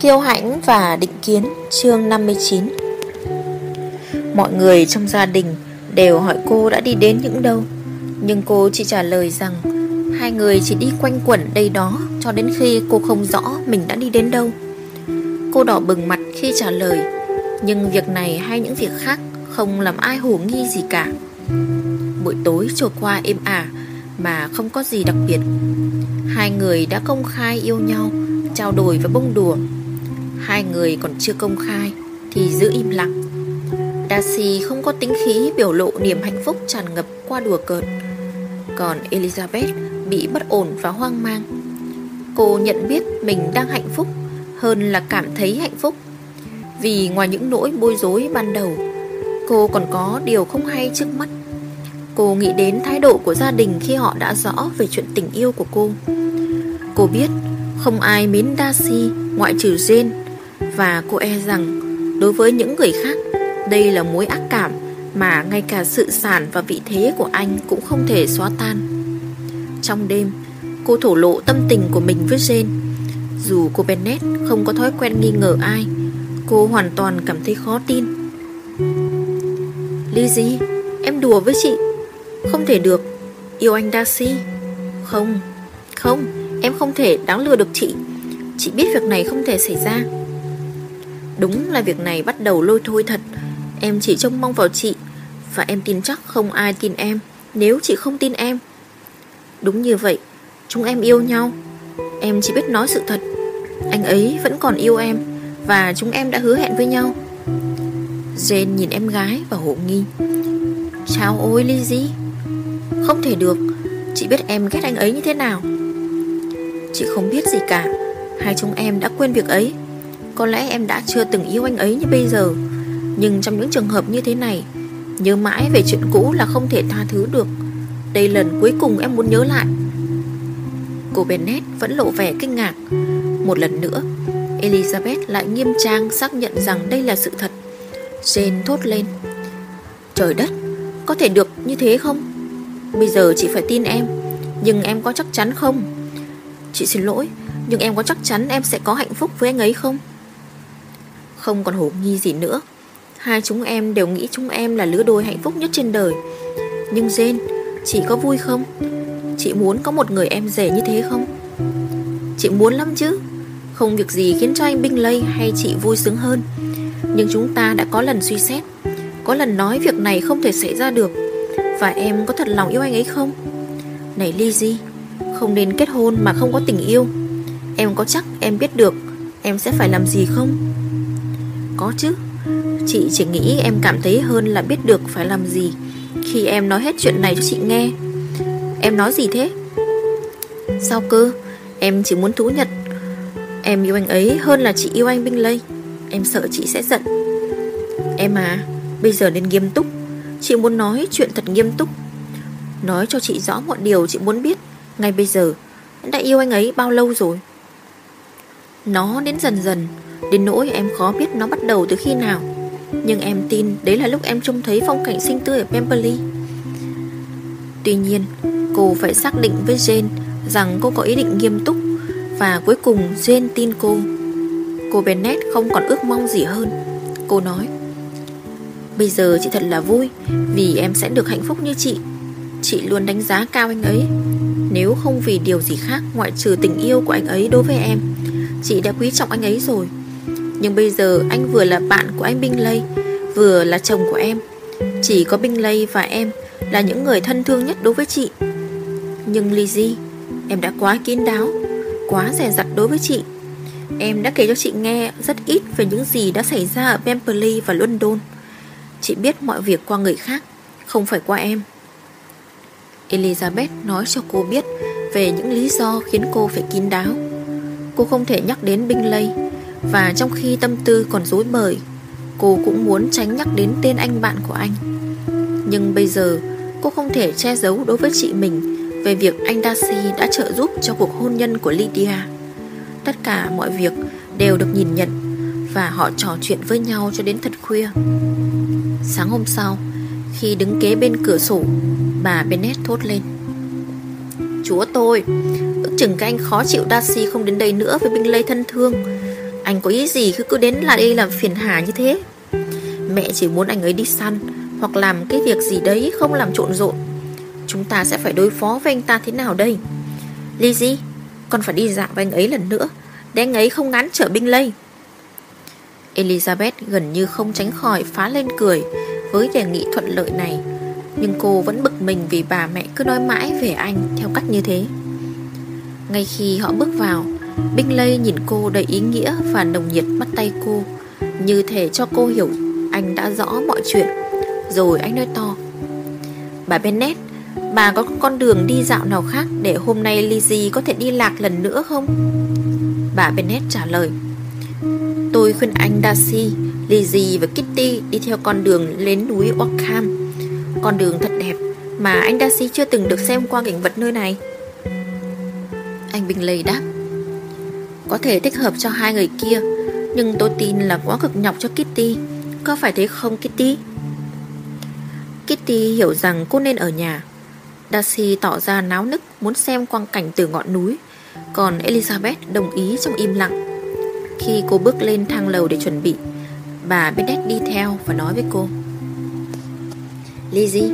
Kiêu hãnh và định kiến, chương 59 Mọi người trong gia đình đều hỏi cô đã đi đến những đâu. Nhưng cô chỉ trả lời rằng, Hai người chỉ đi quanh quẩn đây đó Cho đến khi cô không rõ mình đã đi đến đâu. Cô đỏ bừng mặt khi trả lời, Nhưng việc này hay những việc khác Không làm ai hồ nghi gì cả. Buổi tối trôi qua êm ả Mà không có gì đặc biệt. Hai người đã công khai yêu nhau Trao đổi và bông đùa. Hai người còn chưa công khai Thì giữ im lặng. Darcy không có tính khí biểu lộ niềm hạnh phúc tràn ngập qua đùa cợt. Còn Elizabeth bị bất ổn và hoang mang. Cô nhận biết mình đang hạnh phúc Hơn là cảm thấy hạnh phúc. Vì ngoài những nỗi bối rối ban đầu, Cô còn có điều không hay trước mắt. Cô nghĩ đến thái độ của gia đình khi họ đã rõ về chuyện tình yêu của cô. Cô biết không ai mến Darcy ngoại trừ Jane. Và cô e rằng đối với những người khác Đây là mối ác cảm mà ngay cả sự sản và vị thế của anh cũng không thể xóa tan. Trong đêm, cô thổ lộ tâm tình của mình với Jane. Dù cô Bennett không có thói quen nghi ngờ ai Cô hoàn toàn cảm thấy khó tin. Lizzie, em đùa với chị. Không thể được. Yêu anh Darcy. Không, không? Em không thể đáng lừa được chị. Chị biết việc này không thể xảy ra. Đúng là việc này bắt đầu lôi thôi thật. Em chỉ trông mong vào chị. Và em tin chắc không ai tin em, Nếu chị không tin em. Đúng như vậy, Chúng em yêu nhau. Em chỉ biết nói sự thật. Anh ấy vẫn còn yêu em, Và chúng em đã hứa hẹn với nhau. Jane nhìn em gái và hộ nghi. Chào ôi Lizzie Không thể được. Chị biết em ghét anh ấy như thế nào. Chị không biết gì cả. Hai chúng em đã quên việc ấy. Có lẽ em đã chưa từng yêu anh ấy như bây giờ. Nhưng trong những trường hợp như thế này, Nhớ mãi về chuyện cũ là không thể tha thứ được. Đây lần cuối cùng em muốn nhớ lại. Cô Bennett vẫn lộ vẻ kinh ngạc. Một lần nữa, Elizabeth lại nghiêm trang xác nhận rằng đây là sự thật. Jane thốt lên. Trời đất, Có thể được như thế không? Bây giờ chị phải tin em, Nhưng em có chắc chắn không? Chị xin lỗi, Nhưng em có chắc chắn em sẽ có hạnh phúc với anh ấy không? Không còn hổ nghi gì nữa. Hai chúng em đều nghĩ chúng em là lứa đôi hạnh phúc nhất trên đời. Nhưng Jane, Chị có vui không? Chị muốn có một người em rể như thế không? Chị muốn lắm chứ. Không việc gì khiến cho anh Bingley hay chị vui sướng hơn. Nhưng chúng ta đã có lần suy xét. Có lần nói việc này không thể xảy ra được. Và em có thật lòng yêu anh ấy không? Này Lizzie không nên kết hôn mà không có tình yêu. Em có chắc em biết được Em sẽ phải làm gì không? Có chứ. Chị chỉ nghĩ em cảm thấy hơn là biết được phải làm gì Khi em nói hết chuyện này cho chị nghe. Em nói gì thế? Sao cơ? Em chỉ muốn thú nhận. Em yêu anh ấy hơn là chị yêu anh binh lây. Em sợ chị sẽ giận. Em à Bây giờ nên nghiêm túc. Chị muốn nói chuyện thật nghiêm túc. Nói cho chị rõ mọi điều chị muốn biết ngay bây giờ, Đã yêu anh ấy bao lâu rồi? Nó đến dần dần, Đến nỗi em khó biết nó bắt đầu từ khi nào. Nhưng em tin Đấy là lúc em trông thấy phong cảnh xinh tươi ở Pemberley. Tuy nhiên, Cô phải xác định với Jane Rằng cô có ý định nghiêm túc Và cuối cùng Jane tin cô. Cô Bennett không còn ước mong gì hơn. Cô nói, Bây giờ chị thật là vui Vì em sẽ được hạnh phúc như chị. Chị luôn đánh giá cao anh ấy. Nếu không vì điều gì khác, Ngoại trừ tình yêu của anh ấy đối với em, Chị đã quý trọng anh ấy rồi. Nhưng bây giờ anh vừa là bạn của anh binh lây, Vừa là chồng của em. Chỉ có binh lây và em Là những người thân thương nhất đối với chị. Nhưng Lizzie Em đã quá kín đáo, Quá rẻ rặt đối với chị. Em đã kể cho chị nghe rất ít Về những gì đã xảy ra ở Pemberley và London. Chị biết mọi việc qua người khác, Không phải qua em. Elizabeth nói cho cô biết về những lý do khiến cô phải kín đáo. Cô không thể nhắc đến Bingley và trong khi tâm tư còn rối bời, cô cũng muốn tránh nhắc đến tên anh bạn của anh. Nhưng bây giờ, cô không thể che giấu đối với chị mình về việc anh Darcy đã trợ giúp cho cuộc hôn nhân của Lydia. Tất cả mọi việc đều được nhìn nhận và họ trò chuyện với nhau cho đến thật khuya. Sáng hôm sau, khi đứng kế bên cửa sổ Bà Bennett thốt lên. Chúa tôi, Ước chừng các anh khó chịu Darcy không đến đây nữa Với binh lây thân thương. Anh có ý gì cứ cứ đến là đây làm phiền hà như thế? Mẹ chỉ muốn anh ấy đi săn Hoặc làm cái việc gì đấy không làm trộn rộn. Chúng ta sẽ phải đối phó với anh ta thế nào đây? Lizzie Con phải đi dạo với anh ấy lần nữa Để anh ấy không ngán trở binh lây. Elizabeth gần như không tránh khỏi phá lên cười Với đề nghị thuận lợi này. Nhưng cô vẫn bực mình vì bà mẹ cứ nói mãi về anh Theo cách như thế. Ngay khi họ bước vào Binh Lây nhìn cô đầy ý nghĩa Và nồng nhiệt bắt tay cô, Như thể cho cô hiểu Anh đã rõ mọi chuyện. Rồi anh nói to, Bà Bennett, Bà có con đường đi dạo nào khác Để hôm nay Lizzie có thể đi lạc lần nữa không? Bà Bennett trả lời, Tôi khuyên anh Darcy Lizzie và Kitty đi theo con đường lên núi Ockham con đường thật đẹp Mà anh Darcy chưa từng được xem qua cảnh vật nơi này. Anh Bình Lầy đáp, Có thể thích hợp cho hai người kia, Nhưng tôi tin là quá cực nhọc cho Kitty. Có phải thế không, Kitty? Kitty hiểu rằng cô nên ở nhà. Darcy tỏ ra náo nức Muốn xem quang cảnh từ ngọn núi, Còn Elizabeth đồng ý trong im lặng. Khi cô bước lên thang lầu để chuẩn bị, Bà Bennett đi theo và nói với cô Lizzie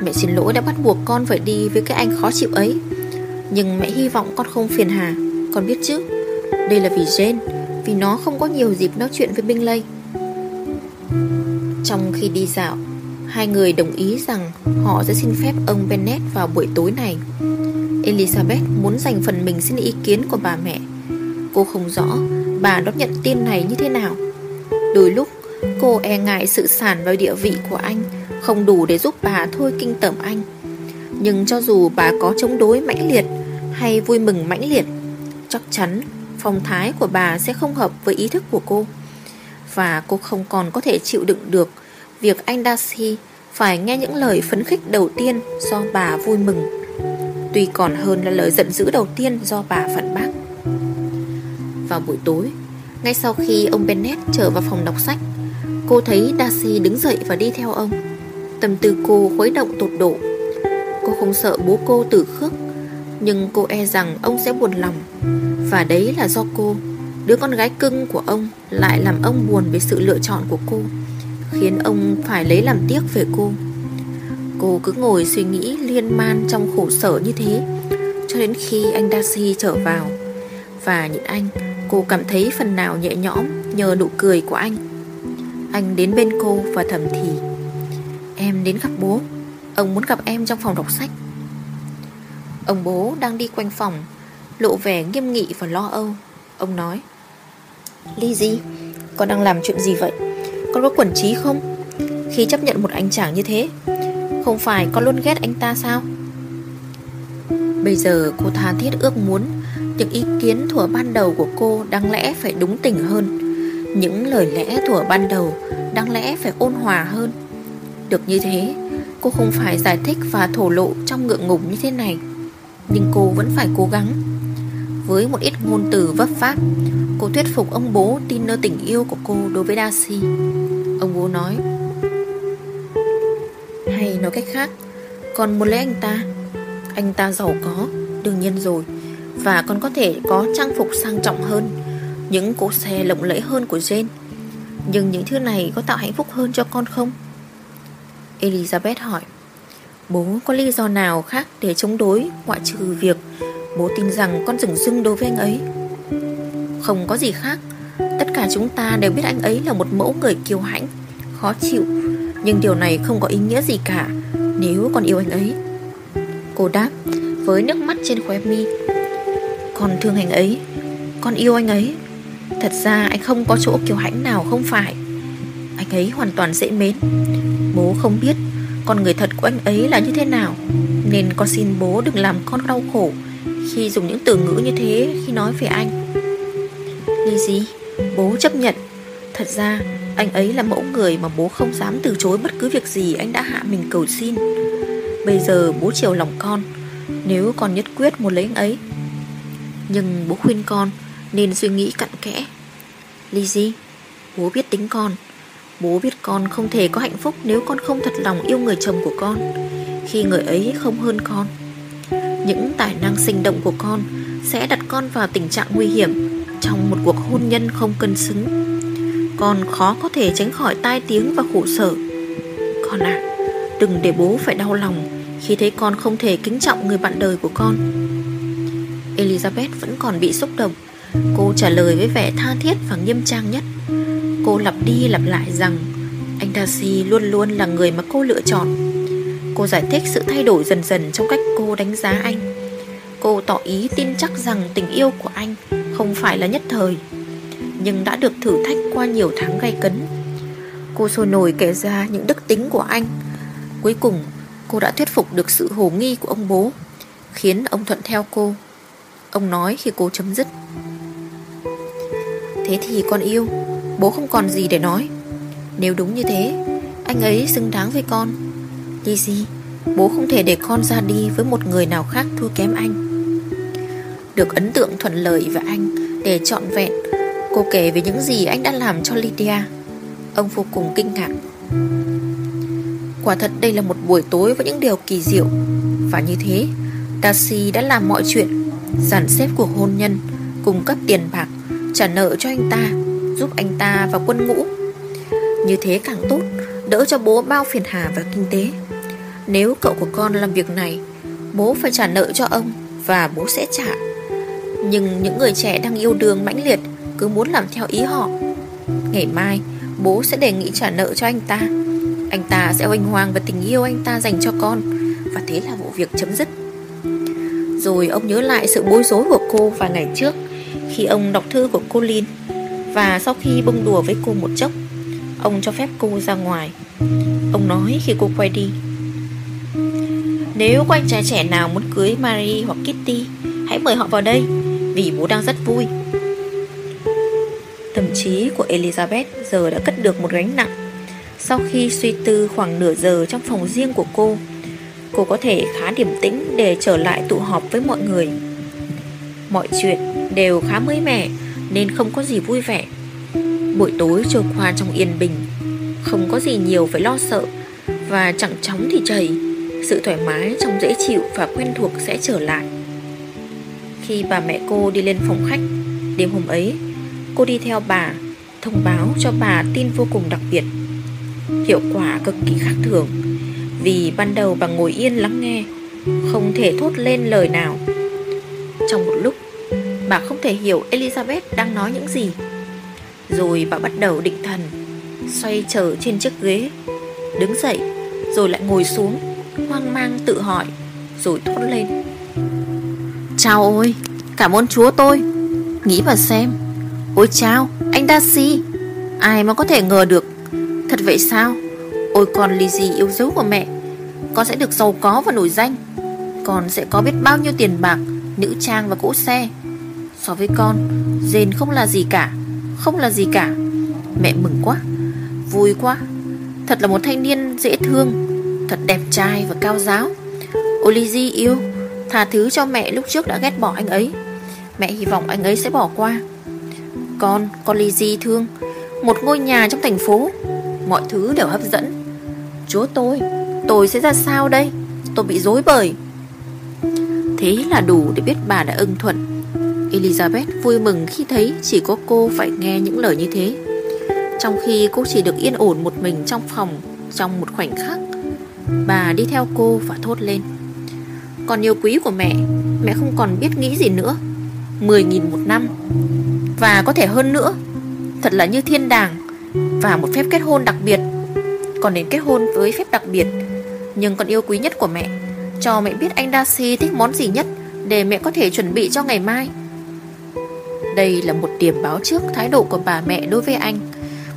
Mẹ xin lỗi đã bắt buộc con phải đi với cái anh khó chịu ấy. Nhưng mẹ hy vọng con không phiền hà. Con biết chứ? Đây là vì Jane, Vì nó không có nhiều dịp nói chuyện với Bingley Trong khi đi dạo, Hai người đồng ý rằng Họ sẽ xin phép ông Bennett vào buổi tối này. Elizabeth muốn dành phần mình xin ý kiến của bà mẹ. Cô không rõ bà đón nhận tin này như thế nào. Đôi lúc, cô e ngại sự sản và địa vị của anh không đủ để giúp bà thôi kinh tởm anh. Nhưng cho dù bà có chống đối mãnh liệt Hay vui mừng mãnh liệt, Chắc chắn phong thái của bà sẽ không hợp với ý thức của cô. Và cô không còn có thể chịu đựng được Việc anh Darcy phải nghe những lời phấn khích đầu tiên do bà vui mừng, Tuy còn hơn là lời giận dữ đầu tiên do bà phản bác. Vào buổi tối, ngay sau khi ông Bennett trở vào phòng đọc sách, Cô thấy Darcy đứng dậy và đi theo ông. Tâm tư cô khuấy động tột độ. Cô không sợ bố cô tử khước, Nhưng cô e rằng ông sẽ buồn lòng. Và đấy là do cô. Đứa con gái cưng của ông Lại làm ông buồn về sự lựa chọn của cô, Khiến ông phải lấy làm tiếc về cô. Cô cứ ngồi suy nghĩ liên man trong khổ sở như thế, Cho đến khi anh Darcy trở vào. Và nhìn anh, Cô cảm thấy phần nào nhẹ nhõm Nhờ nụ cười của anh. Anh đến bên cô và thầm thì Em đến gặp bố. Ông muốn gặp em trong phòng đọc sách. Ông bố đang đi quanh phòng Lộ vẻ nghiêm nghị và lo âu. Ông nói Lizzie Con đang làm chuyện gì vậy? Con có quẩn trí không? Khi chấp nhận một anh chàng như thế Không phải con luôn ghét anh ta sao? Bây giờ cô tha thiết ước muốn những ý kiến thuở ban đầu của cô đáng lẽ phải đúng tình hơn. Những lời lẽ thuở ban đầu đáng lẽ phải ôn hòa hơn được như thế. Cô không phải giải thích và thổ lộ trong ngượng ngùng như thế này, Nhưng cô vẫn phải cố gắng. Với một ít ngôn từ vấp pháp Cô thuyết phục ông bố tin nơi tình yêu của cô đối với Darcy. Ông bố nói, Hay nói cách khác, Còn muốn lấy anh ta. Anh ta giàu có, Đương nhiên rồi, và con có thể có trang phục sang trọng hơn, Những cỗ xe lộng lẫy hơn của Jane. Nhưng những thứ này có tạo hạnh phúc hơn cho con không? Elizabeth hỏi, Bố có lý do nào khác để chống đối Ngoại trừ việc Bố tin rằng con dừng rưng đối với anh ấy? Không có gì khác, Tất cả chúng ta đều biết anh ấy là một mẫu người kiêu hãnh, Khó chịu, Nhưng điều này không có ý nghĩa gì cả, Nếu con yêu anh ấy. Cô đáp, với nước mắt trên khóe mi, con thương anh ấy, Con yêu anh ấy, Thật ra anh không có chỗ kiêu hãnh nào không phải. Anh ấy hoàn toàn dễ mến. Bố không biết Con người thật của anh ấy là như thế nào Nên con xin bố đừng làm con đau khổ Khi dùng những từ ngữ như thế Khi nói về anh. Lizzy, Bố chấp nhận. Thật ra anh ấy là mẫu người mà bố không dám từ chối bất cứ việc gì anh đã hạ mình cầu xin. Bây giờ bố chiều lòng con Nếu con nhất quyết muốn lấy anh ấy. Nhưng bố khuyên con Nên suy nghĩ cặn kẽ. Lizzie Bố biết tính con. Bố biết con không thể có hạnh phúc Nếu con không thật lòng yêu người chồng của con. Khi người ấy không hơn con, Những tài năng sinh động của con Sẽ đặt con vào tình trạng nguy hiểm Trong một cuộc hôn nhân không cân xứng. Con khó có thể tránh khỏi tai tiếng và khổ sở. Con à Đừng để bố phải đau lòng Khi thấy con không thể kính trọng người bạn đời của con. Elizabeth vẫn còn bị xúc động. Cô trả lời với vẻ tha thiết và nghiêm trang nhất. Cô lặp đi lặp lại rằng, Anh Darcy luôn luôn là người mà cô lựa chọn. Cô giải thích sự thay đổi dần dần trong cách cô đánh giá anh. Cô tỏ ý tin chắc rằng tình yêu của anh không phải là nhất thời, Nhưng đã được thử thách qua nhiều tháng gay cấn. Cô sôi nổi kể ra những đức tính của anh. Cuối cùng, cô đã thuyết phục được sự hồ nghi của ông bố, Khiến ông thuận theo cô. Ông nói khi cô chấm dứt, Thế thì con yêu Bố không còn gì để nói. Nếu đúng như thế, Anh ấy xứng đáng với con. Lizzie Bố không thể để con ra đi với một người nào khác thua kém anh. Được ấn tượng thuận lợi và anh Để trọn vẹn, Cô kể về những gì anh đã làm cho Lydia. Ông vô cùng kinh ngạc. Quả thật đây là một buổi tối với những điều kỳ diệu. Và như thế, Darcy đã làm mọi chuyện Giản xếp cuộc hôn nhân, Cung cấp tiền bạc, Trả nợ cho anh ta. Giúp anh ta vào quân ngũ. Như thế càng tốt, Đỡ cho bố bao phiền hà và kinh tế. Nếu cậu của con làm việc này, Bố phải trả nợ cho ông Và bố sẽ trả. Nhưng những người trẻ đang yêu đương mãnh liệt Cứ muốn làm theo ý họ. Ngày mai, bố sẽ đề nghị trả nợ cho anh ta. Anh ta sẽ oanh hoàng về tình yêu anh ta dành cho con, Và thế là vụ việc chấm dứt. Rồi ông nhớ lại sự bối rối của cô vài ngày trước Khi ông đọc thư của cô Lin và sau khi bông đùa với cô một chốc, Ông cho phép cô ra ngoài. Ông nói khi cô quay đi, Nếu có anh trai trẻ nào muốn cưới Marie hoặc Kitty, Hãy mời họ vào đây, Vì bố đang rất vui. Tâm trí của Elizabeth giờ đã cất được một gánh nặng. Sau khi suy tư khoảng nửa giờ trong phòng riêng của cô Cô có thể khá điềm tĩnh để trở lại tụ họp với mọi người. Mọi chuyện đều khá mới mẻ. Nên không có gì vui vẻ. Buổi tối trôi qua trong yên bình, Không có gì nhiều phải lo sợ Và chẳng chóng thì chảy. Sự thoải mái trong dễ chịu và quen thuộc sẽ trở lại. Khi bà mẹ cô đi lên phòng khách, Đêm hôm ấy, Cô đi theo bà, Thông báo cho bà tin vô cùng đặc biệt. Hiệu quả cực kỳ khác thường, Vì ban đầu bà ngồi yên lắng nghe, Không thể thốt lên lời nào. Trong một lúc Bà không thể hiểu Elizabeth đang nói những gì. Rồi bà bắt đầu định thần, Xoay trở trên chiếc ghế, Đứng dậy, Rồi lại ngồi xuống, Hoang mang tự hỏi, Rồi thốt lên. Chào ôi, Cảm ơn chúa tôi. Nghĩ mà xem. Ôi chào anh Darcy Ai mà có thể ngờ được. Thật vậy sao? Ôi con Lizzie yêu dấu của mẹ, Con sẽ được giàu có và nổi danh. Con sẽ có biết bao nhiêu tiền bạc, Nữ trang và cỗ xe. So với con. Jane không là gì cả Không là gì cả. Mẹ mừng quá Vui quá. Thật là một thanh niên dễ thương Thật đẹp trai và cao giáo. Olizy yêu Tha thứ cho mẹ lúc trước đã ghét bỏ anh ấy. Mẹ hy vọng anh ấy sẽ bỏ qua. Con, con Lizzie thương Một ngôi nhà trong thành phố. Mọi thứ đều hấp dẫn. Chúa tôi, tôi sẽ ra sao đây? Tôi bị dối bời. Thế là đủ để biết bà đã ưng thuận. Elizabeth vui mừng khi thấy Chỉ có cô phải nghe những lời như thế. Trong khi cô chỉ được yên ổn một mình trong phòng, Trong một khoảnh khắc, Bà đi theo cô và thốt lên. Còn yêu quý của mẹ Mẹ không còn biết nghĩ gì nữa. 10.000 một năm, và có thể hơn nữa. Thật là như thiên đàng Và một phép kết hôn đặc biệt. Còn đến kết hôn với phép đặc biệt, Nhưng còn yêu quý nhất của mẹ, Cho mẹ biết anh Darcy thích món gì nhất Để mẹ có thể chuẩn bị cho ngày mai. Đây là một điểm báo trước thái độ của bà mẹ đối với anh.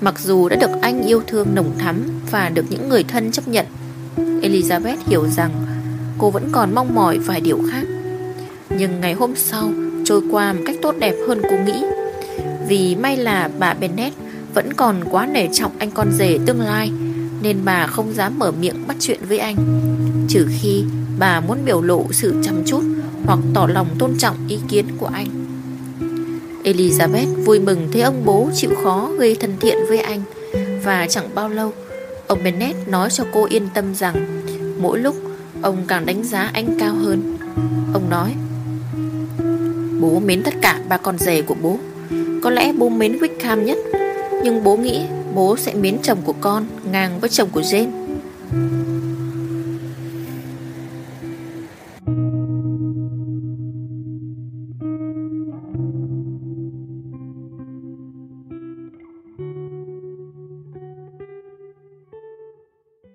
Mặc dù đã được anh yêu thương nồng thắm Và được những người thân chấp nhận, Elizabeth hiểu rằng Cô vẫn còn mong mỏi vài điều khác. Nhưng ngày hôm sau, Trôi qua một cách tốt đẹp hơn cô nghĩ. Vì may là bà Bennett vẫn còn quá nể trọng anh con rể tương lai, Nên bà không dám mở miệng bắt chuyện với anh. Trừ khi bà muốn biểu lộ sự chăm chút Hoặc tỏ lòng tôn trọng ý kiến của anh. Elizabeth vui mừng thấy ông bố chịu khó gây thân thiện với anh. Và chẳng bao lâu, Ông Bennett nói cho cô yên tâm rằng Mỗi lúc ông càng đánh giá anh cao hơn. Ông nói, Bố mến tất cả ba con rể của bố. Có lẽ bố mến Wickham nhất, Nhưng bố nghĩ bố sẽ mến chồng của con Ngang với chồng của Jane.